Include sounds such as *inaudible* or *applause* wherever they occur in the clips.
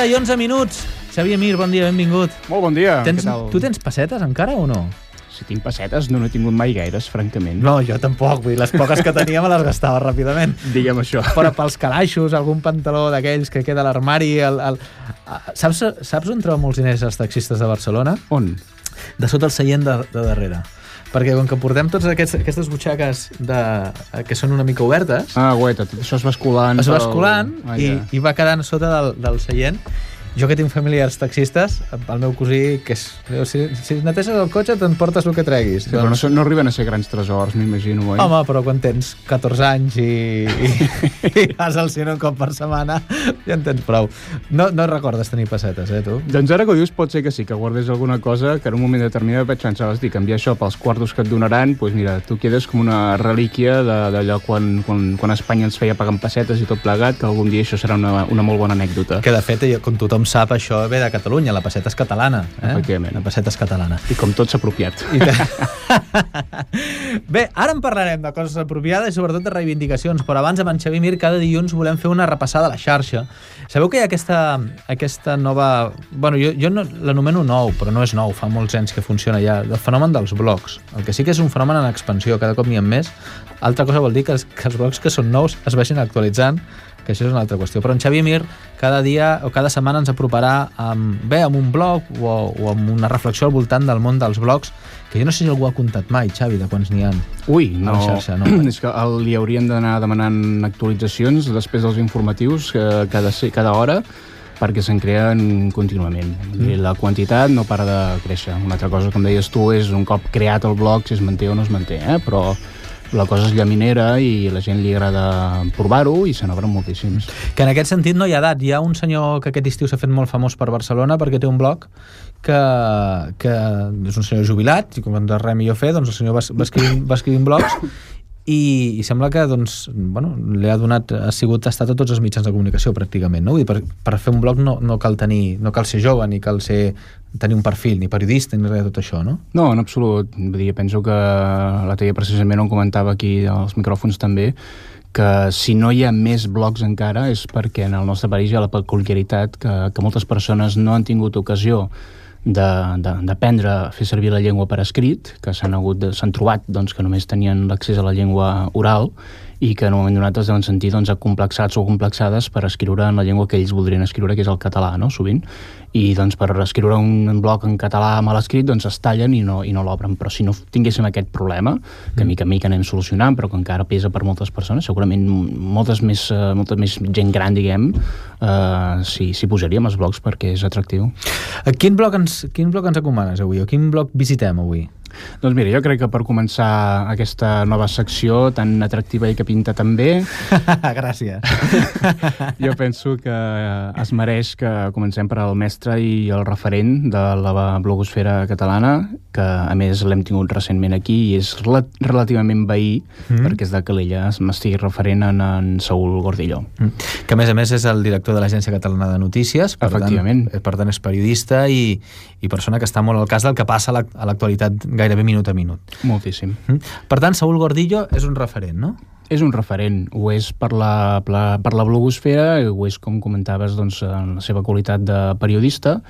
11 i 11 minuts. Xavier Mir, bon dia, benvingut. Molt bon dia. Tens, Què tal? tu tens pessetes encara o no? Si tinc pessetes, no n'he tingut mai gaires, francament. No, jo tampoc. Vull dir, les poques que tenia me les gastava ràpidament. *laughs* Digue'm això. Però pels calaixos, algun pantaló d'aquells que queda a l'armari... El, el... Saps, saps on troben molts diners els taxistes de Barcelona? On? De sota el seient de, de darrere. Perquè com que portem tots aquests, aquestes butxaques de, que són una mica obertes, Ah, guaita, això es va escolant. es va pel- escolant Ah, i, ja. i va quedant sota del, del seient. Jo que tinc familiars taxistes, el meu cosí, que és... Si, si neteses el cotxe, t'emportes el que treguis. Sí, però no, són- no arriben a ser grans tresors, m'imagino, oi? Home, però quan tens 14 anys i, i, i vas al cine un cop per setmana, ja en tens prou. No, no recordes tenir pessetes, eh, tu? Doncs ara que ho dius pot ser que sí, que guardés alguna cosa que en un moment determinat vaig pensar, hosti, canviar això pels quartos que et donaran, doncs mira, tu quedes com una relíquia de- d'allò quan, quan, quan Espanya ens feia pagar pessetes i tot plegat, que algun dia això serà una, una molt bona anècdota. Que de fet, com tothom sap, això ve de Catalunya, la passeta és catalana. Eh? Efectivament. La passeta és catalana. I com tot s'ha apropiat. I te... *laughs* Bé, ara en parlarem de coses apropiades i sobretot de reivindicacions, però abans amb en Xavi Mir cada dilluns volem fer una repassada a la xarxa. Sabeu que hi ha aquesta, aquesta nova... Bueno, jo, jo no, l'anomeno nou, però no és nou, fa molts anys que funciona ja, el fenomen dels blogs. El que sí que és un fenomen en expansió, cada cop n'hi ha més. Altra cosa vol dir que els, que els blogs que són nous es vagin actualitzant, que això és una altra qüestió. Però en Xavi Mir cada dia o cada setmana ens aproparà amb, bé amb un blog o, o amb una reflexió al voltant del món dels blogs, que jo no sé si algú ha comptat mai, Xavi, de quants n'hi ha. Ui, A no, la xarxa, no. *clears throat* és que el, li haurien d'anar demanant actualitzacions després dels informatius eh, cada, cada hora perquè se'n creen contínuament. Mm. La quantitat no para de créixer. Una altra cosa, com deies tu, és un cop creat el blog, si es manté o no es manté, eh? però la cosa és llaminera i la gent li agrada provar-ho i se n'obren moltíssims. Que en aquest sentit no hi ha edat. Hi ha un senyor que aquest estiu s'ha fet molt famós per Barcelona perquè té un blog que, que és un senyor jubilat, i com de res millor fer, doncs el senyor va, va, escrivint, va escrivint blogs i, i sembla que doncs, bueno, li ha donat, ha sigut estat a tots els mitjans de comunicació pràcticament, no? Vull dir, per, per fer un blog no, no cal tenir, no cal ser jove ni cal ser, tenir un perfil, ni periodista ni res de tot això, no? No, en absolut. Vull dir, penso que la teia precisament on comentava aquí als micròfons també que si no hi ha més blogs encara és perquè en el nostre país hi ha la peculiaritat que, que moltes persones no han tingut ocasió d'aprendre a fer servir la llengua per escrit, que s'han trobat doncs, que només tenien l'accés a la llengua oral i que en un moment donat es deuen sentir doncs, acomplexats o complexades per escriure en la llengua que ells voldrien escriure, que és el català, no?, sovint. I doncs, per escriure un bloc en català mal escrit doncs es tallen i no, i no l'obren. Però si no tinguéssim aquest problema, que mica en mica anem solucionant, però que encara pesa per moltes persones, segurament moltes més, eh, molta més gent gran, diguem, eh, sí, sí posaríem els blocs perquè és atractiu. A quin blog ens, quin blog ens acomanes avui? O quin blog visitem avui? Doncs mira, jo crec que per començar aquesta nova secció tan atractiva i que pinta tan bé, *laughs* Gràcies. *laughs* jo penso que es mereix que comencem per al mestre i el referent de la blogosfera catalana, que a més l'hem tingut recentment aquí i és rela relativament veí, mm. perquè és de Calella, m'estic referent en, en Saúl Gordillo. Mm. Que a més a més és el director de l'Agència Catalana de Notícies, per Efectivament. tant, per tant és periodista i, i persona que està molt al cas del que passa a l'actualitat gairebé minut a minut. Moltíssim. Mm. Per tant, Saúl Gordillo és un referent, no? És un referent, ho és per la, per la, per la blogosfera, ho és, com comentaves, doncs, en la seva qualitat de periodista,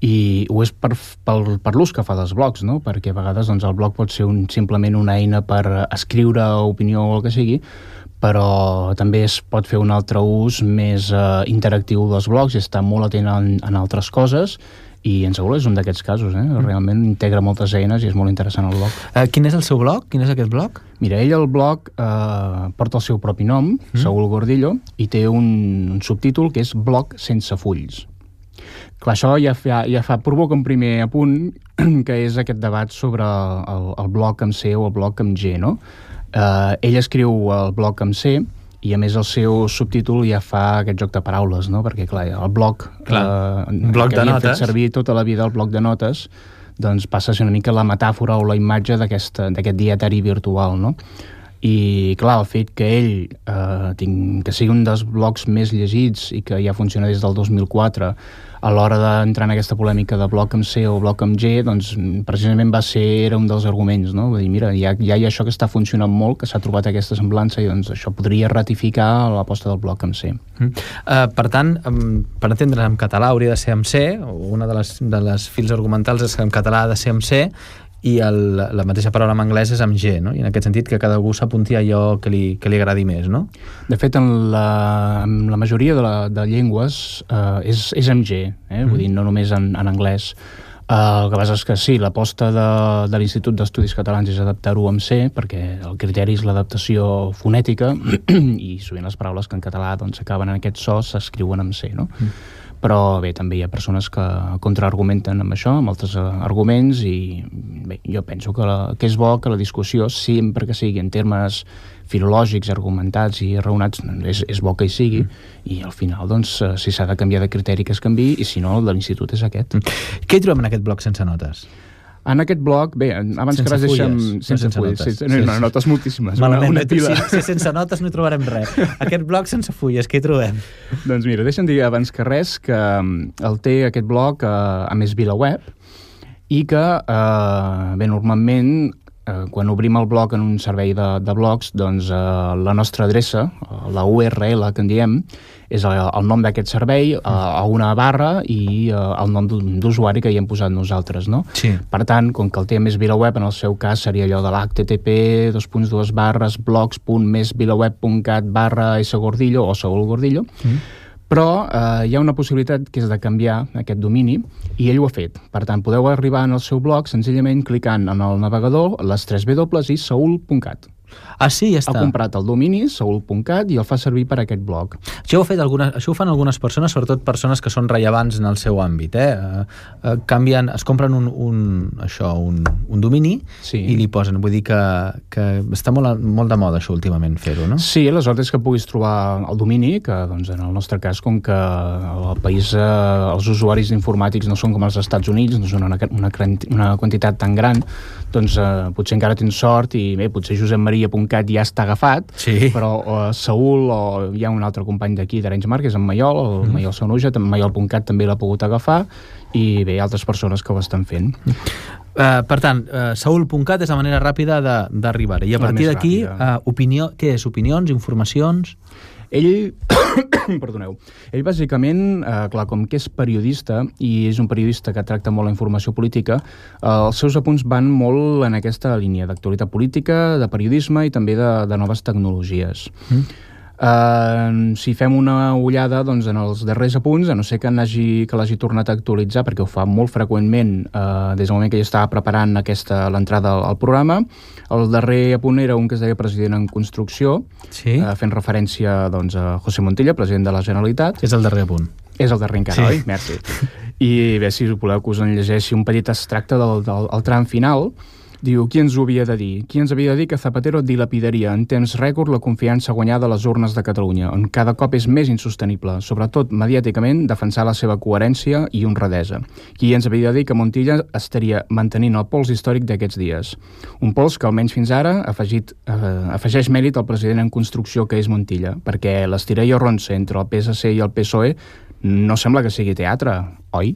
i ho és per, per, per l'ús que fa dels blogs, no? perquè a vegades doncs, el blog pot ser un, simplement una eina per escriure opinió o el que sigui, però també es pot fer un altre ús més eh, interactiu dels blogs i estar molt atent en, en altres coses i en Saúl és un d'aquests casos, eh? realment integra moltes eines i és molt interessant el blog. Eh, quin és el seu blog? Quin és aquest blog? Mira, ell el blog eh, porta el seu propi nom, mm. Saúl Gordillo, i té un, un subtítol que és Blog sense fulls. Clar, això ja fa, ja fa provoca un primer apunt, *clears throat* que és aquest debat sobre el, el blog amb C o el blog amb G, no? Eh, ell escriu el blog amb C, i a més el seu subtítol ja fa aquest joc de paraules, no? Perquè, clar, el blog... Clar, eh, un bloc que de notes. Fet servir tota la vida el bloc de notes, doncs passa a ser una mica la metàfora o la imatge d'aquest aquest dietari virtual, no? I clar, el fet que ell eh, tinc, que sigui un dels blogs més llegits i que ja funciona des del 2004 a l'hora d'entrar en aquesta polèmica de bloc amb C o bloc amb G, doncs precisament va ser, era un dels arguments, no? Vull dir, mira, ja, ja hi ha això que està funcionant molt, que s'ha trobat aquesta semblança i doncs això podria ratificar l'aposta del bloc amb C. Mm. Uh, per tant, um, per entendre en català hauria de ser amb C, una de les, de les fils argumentals és que en català ha de ser amb C, i el, la mateixa paraula en anglès és amb G, no? i en aquest sentit que cada algú s'apunti a allò que li, que li agradi més. No? De fet, en la, en la majoria de, la, de llengües eh, és, és amb G, eh? Mm. vull dir, no només en, en anglès. Uh, el que passa és que sí, l'aposta de, de l'Institut d'Estudis Catalans és adaptar-ho amb C, perquè el criteri és l'adaptació fonètica *clears throat* i sovint les paraules que en català doncs, acaben en aquest so s'escriuen amb C. No? Mm però bé, també hi ha persones que contraargumenten amb això, amb altres eh, arguments i bé, jo penso que, la, que és bo que la discussió, sempre que sigui en termes filològics, argumentats i raonats, és, és bo que hi sigui mm. i al final, doncs, eh, si s'ha de canviar de criteri que es canvi i si no, el de l'institut és aquest. Mm. Què hi trobem en aquest bloc sense notes? En aquest bloc, bé, abans sense que res deixem... Sense, sense fulles. Sí, sí, no, no, notes moltíssimes. Malament, una, una pila. Si, si sense notes no hi trobarem res. *laughs* Aquest bloc sense fulles, què hi trobem? doncs mira, deixa'm dir abans que res que mm, el té aquest bloc eh, a més VilaWeb i que, eh, bé, normalment eh, quan obrim el bloc en un servei de, de blocs, doncs eh, la nostra adreça, la URL que en diem, és el, el nom d'aquest servei, a, a una barra i a, el nom d'usuari que hi hem posat nosaltres, no? Sí. Per tant, com que el té més VilaWeb, en el seu cas seria allò de l'HTTP, dos punts, dues barres, blogs.mesvilaweb.cat barra sgordillo o Saúl Gordillo, mm. Però eh, hi ha una possibilitat que és de canviar aquest domini i ell ho ha fet. Per tant, podeu arribar en el seu blog senzillament clicant en el navegador les 3 W i saul.cat. Ah, sí, ja està. Ha comprat el domini, saul.cat, i el fa servir per aquest blog. Això ho, fet algunes, això ho fan algunes persones, sobretot persones que són rellevants en el seu àmbit. Eh? Eh, eh, canvien, es compren un, un, això, un, un domini sí. i li posen. Vull dir que, que està molt, molt de moda això últimament fer-ho, no? Sí, aleshores és que puguis trobar el domini, que doncs, en el nostre cas, com que el país, eh, els usuaris informàtics no són com els Estats Units, no són una, una, una quantitat tan gran, doncs eh, potser encara tens sort i bé, potser josepmaria.cat ja està agafat, sí. però o Saúl o hi ha un altre company d'aquí d'Arenys Mar, que és en Maiol, el mm. Maiol Sonuja, Maiol.cat també l'ha pogut agafar i bé, altres persones que ho estan fent. Uh, per tant, uh, saúl.cat és la manera ràpida d'arribar i a partir d'aquí, uh, opinió, què és? Opinions, informacions? Ell, *coughs* perdoneu, ell bàsicament, eh, clar, com que és periodista i és un periodista que tracta molt la informació política, eh, els seus apunts van molt en aquesta línia d'actualitat política, de periodisme i també de, de noves tecnologies. Mm. Uh, si fem una ullada doncs, en els darrers apunts, a no ser que l'hagi que l'hagi tornat a actualitzar, perquè ho fa molt freqüentment uh, des del moment que ja estava preparant aquesta l'entrada al, al programa, el darrer apunt era un que es deia president en construcció, sí. uh, fent referència doncs, a José Montilla, president de la Generalitat. És el darrer apunt. És el darrer encara, sí. oi? Merci. I bé, si us voleu que us en llegeixi un petit extracte del, del, del tram final, Diu, qui ens ho havia de dir? Qui ens havia de dir que Zapatero dilapidaria en temps rècord la confiança guanyada a les urnes de Catalunya, on cada cop és més insostenible, sobretot mediàticament, defensar la seva coherència i honradesa. Qui ens havia de dir que Montilla estaria mantenint el pols històric d'aquests dies? Un pols que almenys fins ara afegit, eh, afegeix mèrit al president en construcció que és Montilla, perquè l'estirella ronça entre el PSC i el PSOE no sembla que sigui teatre, oi?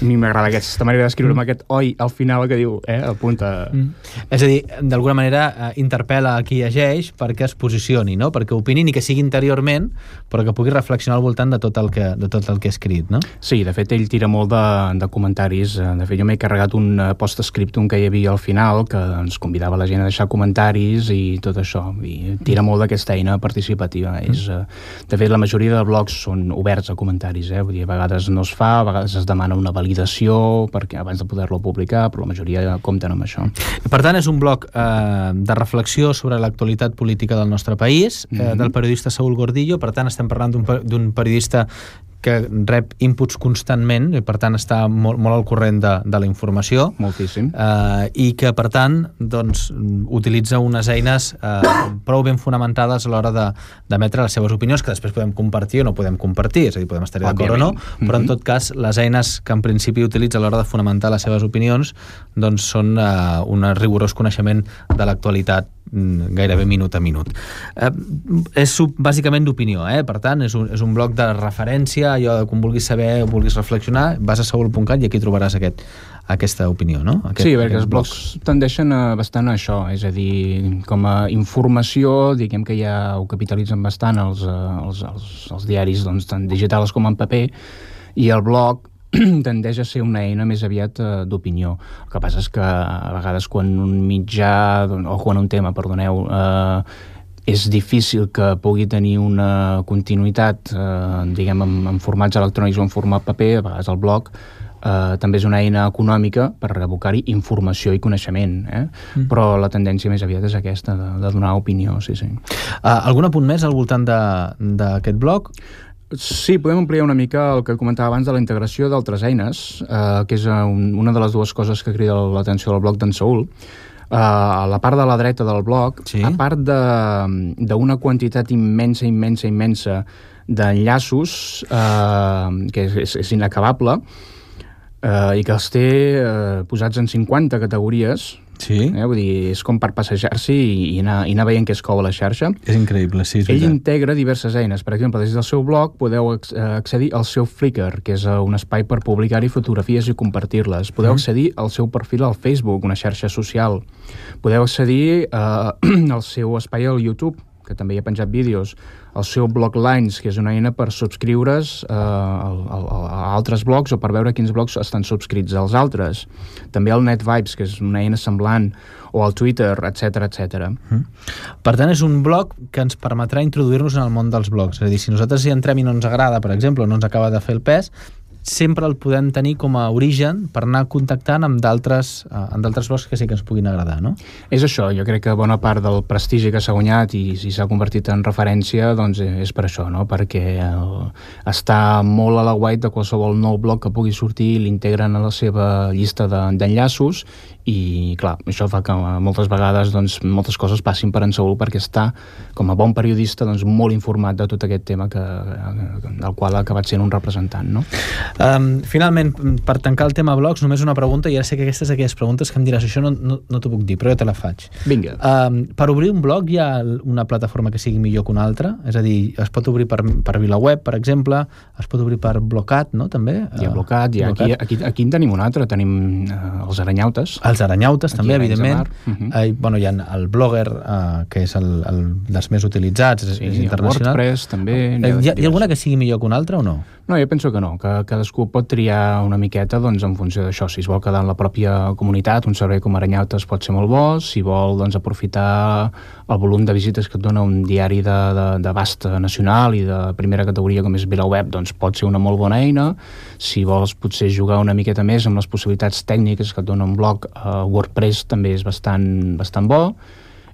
A mi m'agrada aquesta manera d'escriure mm. amb aquest oi al final que diu, eh, apunta... Mm. És a dir, d'alguna manera eh, interpel·la a qui llegeix perquè es posicioni, no? perquè opini ni que sigui interiorment, però que pugui reflexionar al voltant de tot el que, de tot el que ha escrit, no? Sí, de fet ell tira molt de, de comentaris, de fet jo m'he carregat un eh, post-scriptum que hi havia al final que ens convidava la gent a deixar comentaris i tot això, i tira molt d'aquesta eina participativa. Mm. És, eh, de fet, la majoria de blogs són oberts a comentaris, eh? Vull dir, a vegades no es fa, a vegades es demana una validació perquè abans de poder-lo publicar, però la majoria compten amb això. Per tant, és un bloc eh, de reflexió sobre l'actualitat política del nostre país, eh, mm -hmm. del periodista Saúl Gordillo, per tant estem parlant d'un periodista que rep inputs constantment i per tant està molt, molt al corrent de, de la informació. Moltíssim. Eh, i que per tant doncs, utilitza unes eines eh, prou ben fonamentades a l'hora d'emetre les seves opinions que després podem compartir o no podem compartir és a dir, podem estar d'acord o no. Però en mhm. tot cas les eines que en principi utilitza a l'hora de fonamentar les seves opinions doncs són eh, un rigorós coneixement de l'actualitat gairebé minut a minut. Eh, és sub, bàsicament d'opinió, eh? per tant, és un, és un bloc de referència, allò de quan vulguis saber o vulguis reflexionar, vas a seul.cat i aquí trobaràs aquest, aquesta opinió, no? Aquest, sí, perquè els blocs tendeixen a, bastant a això, és a dir, com a informació, diguem que ja ho capitalitzen bastant els, eh, els, els, els diaris, doncs, tant digitals com en paper, i el blog *clears throat* tendeix a ser una eina més aviat uh, d'opinió. El que passa és que a vegades quan un mitjà, o quan un tema, perdoneu, eh, és difícil que pugui tenir una continuïtat, eh, diguem, en, en formats electrònics o en format paper, a vegades el blog, eh, també és una eina econòmica per revocar-hi informació i coneixement, eh? Mm. però la tendència més aviat és aquesta, de, de donar opinió, sí, sí. Uh, algun apunt més al voltant d'aquest blog? Sí, podem ampliar una mica el que comentava abans de la integració d'altres eines, eh, que és un, una de les dues coses que crida l'atenció del blog d'en Saúl. Uh, a la part de la dreta del blog, sí? a part d'una quantitat immensa, immensa, immensa d'enllaços, uh, que és, és, és inacabable, eh, i que els té eh, posats en 50 categories, Sí. Eh? Vull dir, és com per passejar-s'hi i, i, anar, i anar veient què es cou a la xarxa. És increïble, sí. És Ell veritat. integra diverses eines. Per exemple, des del seu blog podeu eh, accedir al seu Flickr, que és eh, un espai per publicar-hi fotografies i compartir-les. Podeu mm. accedir al seu perfil al Facebook, una xarxa social. Podeu accedir eh, *clears throat* al seu espai al YouTube, que també hi ha penjat vídeos, el seu blog Lines, que és una eina per subscriure's eh, a, a, a altres blogs o per veure quins blogs estan subscrits als altres. També el NetVibes, que és una eina semblant, o el Twitter, etc etc. Mm. Per tant, és un blog que ens permetrà introduir-nos en el món dels blogs. És a dir, si nosaltres hi entrem i no ens agrada, per exemple, no ens acaba de fer el pes, sempre el podem tenir com a origen per anar contactant amb d'altres eh, amb d'altres blocs que sí que ens puguin agradar, no? És això, jo crec que bona part del prestigi que s'ha guanyat i si s'ha convertit en referència, doncs és per això, no? Perquè el, està molt a la white de qualsevol nou bloc que pugui sortir, l'integren a la seva llista d'enllaços de, i clar, això fa que moltes vegades doncs, moltes coses passin per en Saúl perquè està, com a bon periodista, doncs, molt informat de tot aquest tema que, del qual ha acabat sent un representant. No? Um, finalment, per tancar el tema blogs, només una pregunta, i ara sé que aquestes aquelles preguntes que em diràs, això no, no, no t'ho puc dir, però jo te la faig. Vinga. Um, per obrir un blog hi ha una plataforma que sigui millor que una altra? És a dir, es pot obrir per, per VilaWeb, per exemple, es pot obrir per Blocat, no?, també? Hi ha Blocat, hi ha, Blocat. Aquí, aquí, aquí en tenim un altre, tenim uh, els Aranyautes. Els aranyautes Aquí també, evidentment. Uh -huh. eh, bueno, hi ha el Blogger, eh, que és el, el dels més utilitzats, sí, és internacional. WordPress també. Eh, hi, ha, hi ha alguna que sigui millor que una altra o no? No, jo penso que no, que cadascú pot triar una miqueta doncs, en funció d'això. Si es vol quedar en la pròpia comunitat, un servei com Aranyautes pot ser molt bo, si vol doncs, aprofitar el volum de visites que et dona un diari d'abast nacional i de primera categoria com és VilaWeb, doncs pot ser una molt bona eina. Si vols potser jugar una miqueta més amb les possibilitats tècniques que et dona un blog, uh, WordPress també és bastant, bastant bo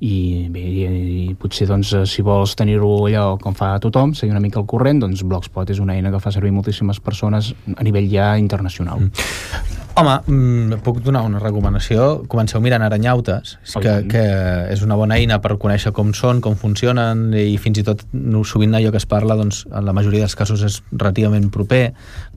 i bé, i, i potser doncs, eh, si vols tenir-ho allò com fa tothom, seguir una mica al corrent, doncs Blogspot és una eina que fa servir moltíssimes persones a nivell ja internacional. Mm. Home, mm, puc donar una recomanació. Comenceu mirant aranyautes, que, que és una bona eina per conèixer com són, com funcionen, i fins i tot no, sovint allò que es parla, doncs, en la majoria dels casos és relativament proper.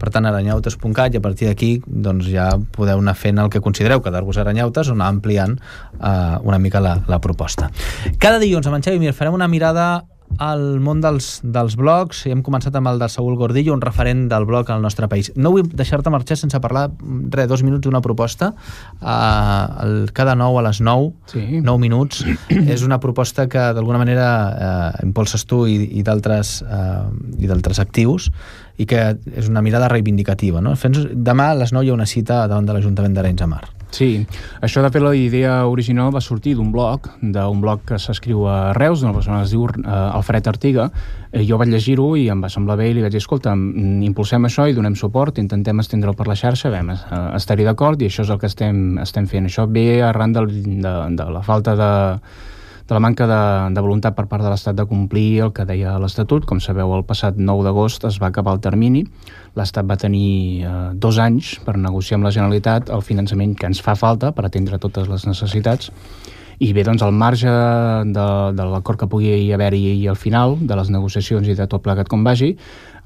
Per tant, aranyautes.cat, i a partir d'aquí doncs, ja podeu anar fent el que considereu quedar-vos aranyautes o anar ampliant eh, una mica la, la proposta. Cada dilluns amb en Xavi Mir farem una mirada al món dels, dels blogs. Hem començat amb el de Saúl Gordillo, un referent del blog al nostre país. No vull deixar-te marxar sense parlar, res, dos minuts d'una proposta. Uh, el, cada nou a les nou, sí. nou minuts. és una proposta que d'alguna manera uh, impulses tu i, i d'altres uh, i d'altres actius i que és una mirada reivindicativa. No? Demà a les 9 hi ha una cita davant de l'Ajuntament d'Arenys de Mar. Sí, això de fet la idea original va sortir d'un blog, d'un blog que s'escriu a Reus, d'una persona que es diu uh, Alfred Artiga, eh, jo vaig llegir-ho i em va semblar bé i li vaig dir, escolta, impulsem això i donem suport, intentem estendre'l per la xarxa, vam uh, estar-hi d'acord i això és el que estem, estem fent. Això ve arran de, de, de la falta de, de la manca de, de voluntat per part de l'Estat de complir el que deia l'Estatut. Com sabeu, el passat 9 d'agost es va acabar el termini. L'Estat va tenir eh, dos anys per negociar amb la Generalitat el finançament que ens fa falta per atendre totes les necessitats i bé, doncs, al marge de, de l'acord que pugui haver-hi al final, de les negociacions i de tot plegat com vagi,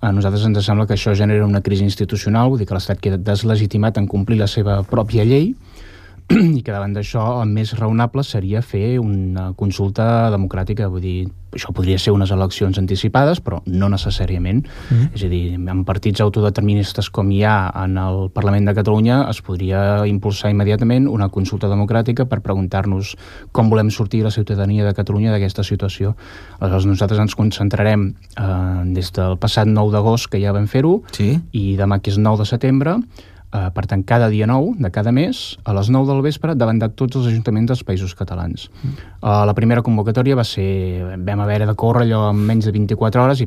a nosaltres ens sembla que això genera una crisi institucional, vull dir que l'Estat queda deslegitimat en complir la seva pròpia llei, *clears throat* i que davant d'això el més raonable seria fer una consulta democràtica, vull dir, això podria ser unes eleccions anticipades, però no necessàriament. Mm -hmm. És a dir, en partits autodeterministes com hi ha en el Parlament de Catalunya es podria impulsar immediatament una consulta democràtica per preguntar-nos com volem sortir la ciutadania de Catalunya d'aquesta situació. Aleshores, nosaltres ens concentrarem eh, des del passat 9 d'agost, que ja vam fer-ho, Sí? i demà, que és 9 de setembre, eh, per tant, cada dia 9 de cada mes, a les 9 del vespre, davant de tots els ajuntaments dels països catalans. Eh, la primera convocatòria va ser... vam haver de córrer allò en menys de 24 hores i